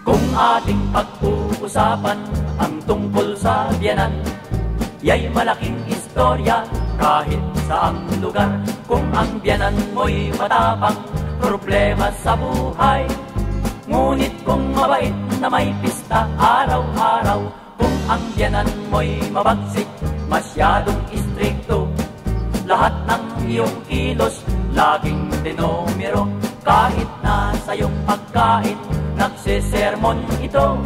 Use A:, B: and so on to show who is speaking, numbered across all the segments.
A: Kung ating pag-uusapan ang tungkol sa biyanan Yay malaking istorya kahit sa ang lugar. Kung ang biyanan mo'y matapang problema sa buhay Ngunit kung mabait na may pista araw-araw Kung ang biyanan mo'y mabagsik masyadong iyong kilos laging denomero Kahit na sa iyong pagkain nagsisermon ito.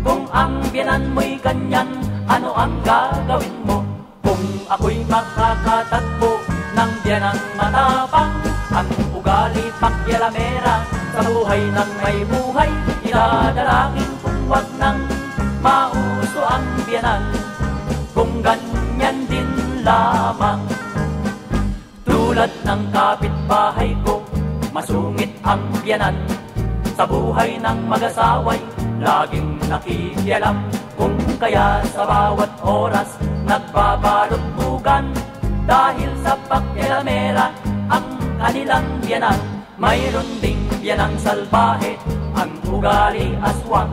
A: Kung ang biyanan mo'y ganyan ano ang gagawin mo? Kung ako'y makakatagpo ng biyanang matapang Ang ugali pakyalamera sa buhay ng may buhay Idadalangin kung wag nang mauso ang biyanan. Kung ganyan din lamang Tulad ng kapitbahay ko, masungit ang biyanan. Sa buhay ng mag-asaway, laging nakikialam. Kung kaya sa bawat oras nagbabalot-bugan Dahil sa pakialamera ang kanilang biyanan. Mayroon ding biyanang salbahe ang ugali aswang.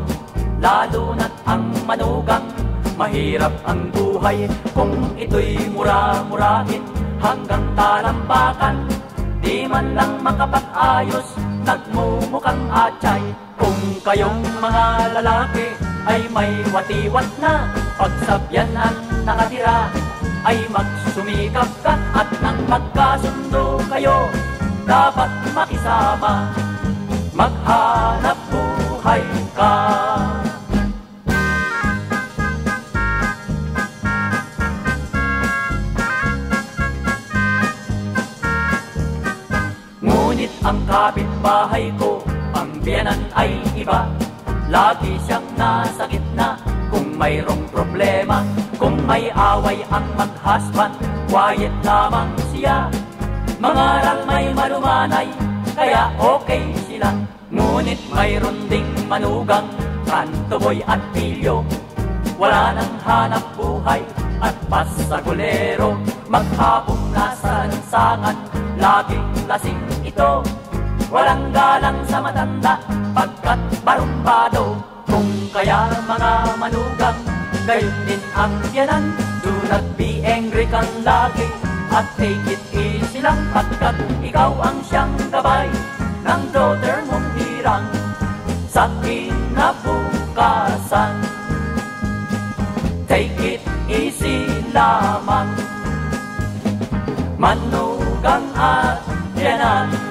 A: Lalo na't ang manugang mahirap ang buhay. Kung ito'y mura-murahin hanggang talambakan Di man lang makapag-ayos, nagmumukhang atay. Kung kayong mga lalaki ay may watiwat na Pagsabyanan nakatira ay magsumikap ka At nang magkasundo kayo, dapat makisama Maghanap ang kapitbahay ko, ang biyanan ay iba. Lagi siyang nasa gitna kung mayroong problema Kung may away ang mag-husband, quiet lamang siya. Mangaral may malumanay, kaya okay sila. Ngunit mayroon ding manugang, kantoboy at pilyo. Wala nang hanap buhay at pasagulero. Maghapong nasa lansangan, laging lasing ito Walang galang sa matanda pagkat barumbado. Kung kaya mga manugang, gayon din ang yanan. Do not be angry kang lagi at take it easy lang Pagkat ikaw ang siyang gabay ng daughter mong hirang Sa kinabukasan. Take it easy lamang Manugang at yanan